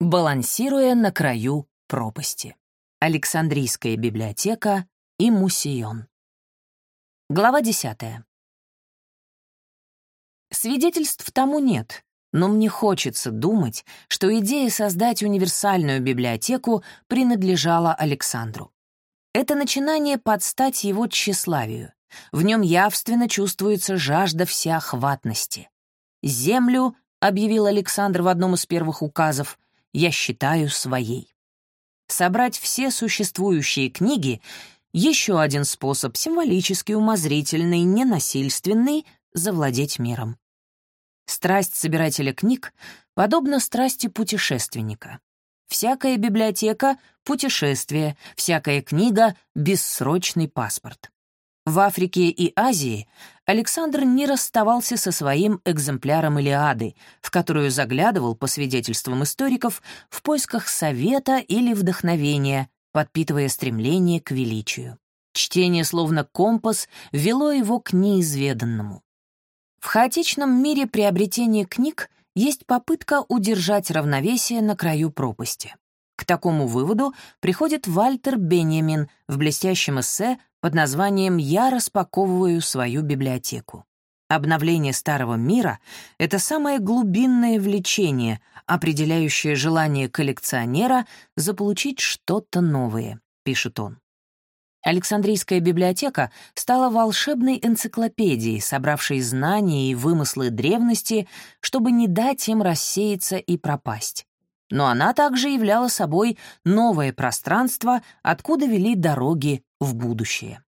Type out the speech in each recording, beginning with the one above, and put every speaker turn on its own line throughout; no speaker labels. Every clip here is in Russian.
Балансируя на краю пропасти. Александрийская библиотека и Мусион. Глава 10. Свидетельств тому нет, но мне хочется думать, что идея создать универсальную библиотеку принадлежала Александру. Это начинание подстать его тщеславию. В нем явственно чувствуется жажда всеохватности. «Землю», — объявил Александр в одном из первых указов, я считаю своей. Собрать все существующие книги — еще один способ, символически умозрительный, ненасильственный, завладеть миром. Страсть собирателя книг подобна страсти путешественника. Всякая библиотека — путешествие, всякая книга — бессрочный паспорт. В Африке и Азии Александр не расставался со своим экземпляром «Илиады», в которую заглядывал, по свидетельствам историков, в поисках совета или вдохновения, подпитывая стремление к величию. Чтение, словно компас, вело его к неизведанному. В хаотичном мире приобретения книг есть попытка удержать равновесие на краю пропасти. Такому выводу приходит Вальтер Беньямин в блестящем эссе под названием «Я распаковываю свою библиотеку». Обновление старого мира — это самое глубинное влечение, определяющее желание коллекционера заполучить что-то новое, пишет он. Александрийская библиотека стала волшебной энциклопедией, собравшей знания и вымыслы древности, чтобы не дать им рассеяться и пропасть. Но она также являла собой новое пространство, откуда вели дороги в будущее.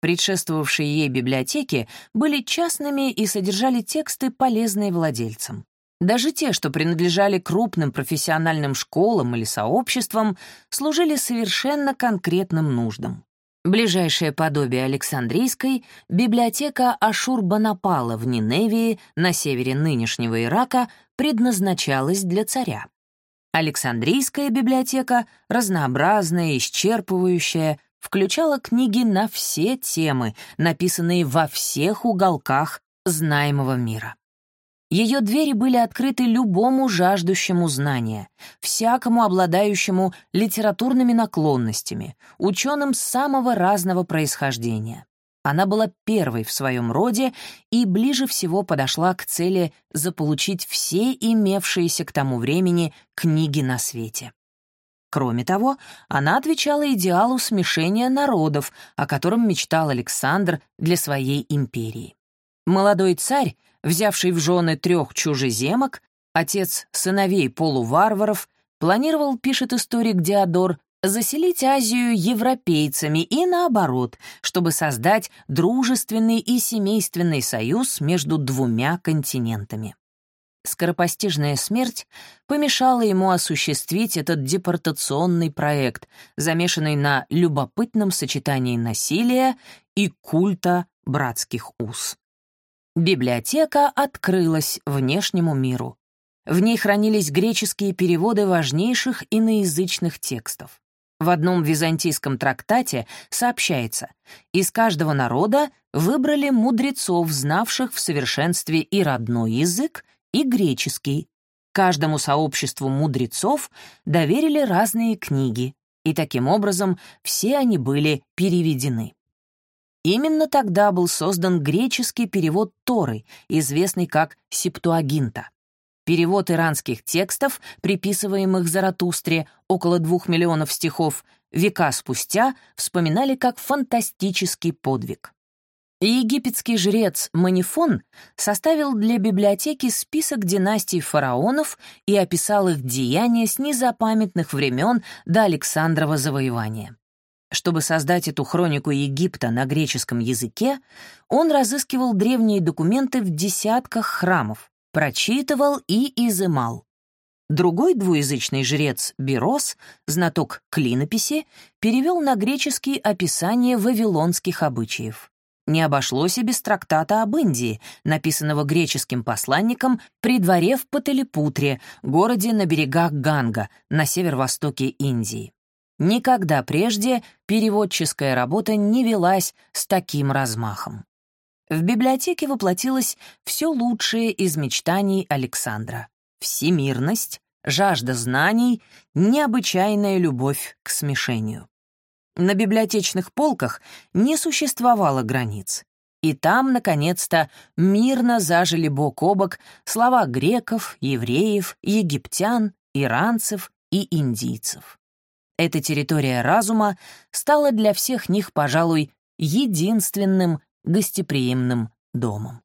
Предшествовавшие ей библиотеки были частными и содержали тексты, полезные владельцам. Даже те, что принадлежали крупным профессиональным школам или сообществам, служили совершенно конкретным нуждам. Ближайшее подобие Александрийской — библиотека Ашур-Банапала в Ниневии на севере нынешнего Ирака предназначалась для царя. Александрийская библиотека, разнообразная, исчерпывающая, включала книги на все темы, написанные во всех уголках знаемого мира. Ее двери были открыты любому жаждущему знания, всякому обладающему литературными наклонностями, ученым самого разного происхождения. Она была первой в своем роде и ближе всего подошла к цели заполучить все имевшиеся к тому времени книги на свете. Кроме того, она отвечала идеалу смешения народов, о котором мечтал Александр для своей империи. Молодой царь, взявший в жены трех чужеземок, отец сыновей полуварваров, планировал, пишет историк Диодор, заселить Азию европейцами и наоборот, чтобы создать дружественный и семейственный союз между двумя континентами скоропостижная смерть помешала ему осуществить этот депортационный проект, замешанный на любопытном сочетании насилия и культа братских уз. Библиотека открылась внешнему миру. В ней хранились греческие переводы важнейших иноязычных текстов. В одном византийском трактате сообщается, из каждого народа выбрали мудрецов, знавших в совершенстве и родной язык, и греческий. Каждому сообществу мудрецов доверили разные книги, и таким образом все они были переведены. Именно тогда был создан греческий перевод Торы, известный как Септуагинта. Перевод иранских текстов, приписываемых Заратустре, около двух миллионов стихов, века спустя вспоминали как фантастический подвиг. Египетский жрец Манифон составил для библиотеки список династий фараонов и описал их деяния с незапамятных времен до Александрова завоевания. Чтобы создать эту хронику Египта на греческом языке, он разыскивал древние документы в десятках храмов, прочитывал и изымал. Другой двуязычный жрец Бирос, знаток клинописи, перевел на греческий описание вавилонских обычаев не обошлось и без трактата об Индии, написанного греческим посланником при дворе в Паталипутре, городе на берегах Ганга, на северо-востоке Индии. Никогда прежде переводческая работа не велась с таким размахом. В библиотеке воплотилось все лучшее из мечтаний Александра — всемирность, жажда знаний, необычайная любовь к смешению. На библиотечных полках не существовало границ. И там, наконец-то, мирно зажили бок о бок слова греков, евреев, египтян, иранцев и индийцев. Эта территория разума стала для всех них, пожалуй, единственным гостеприимным домом.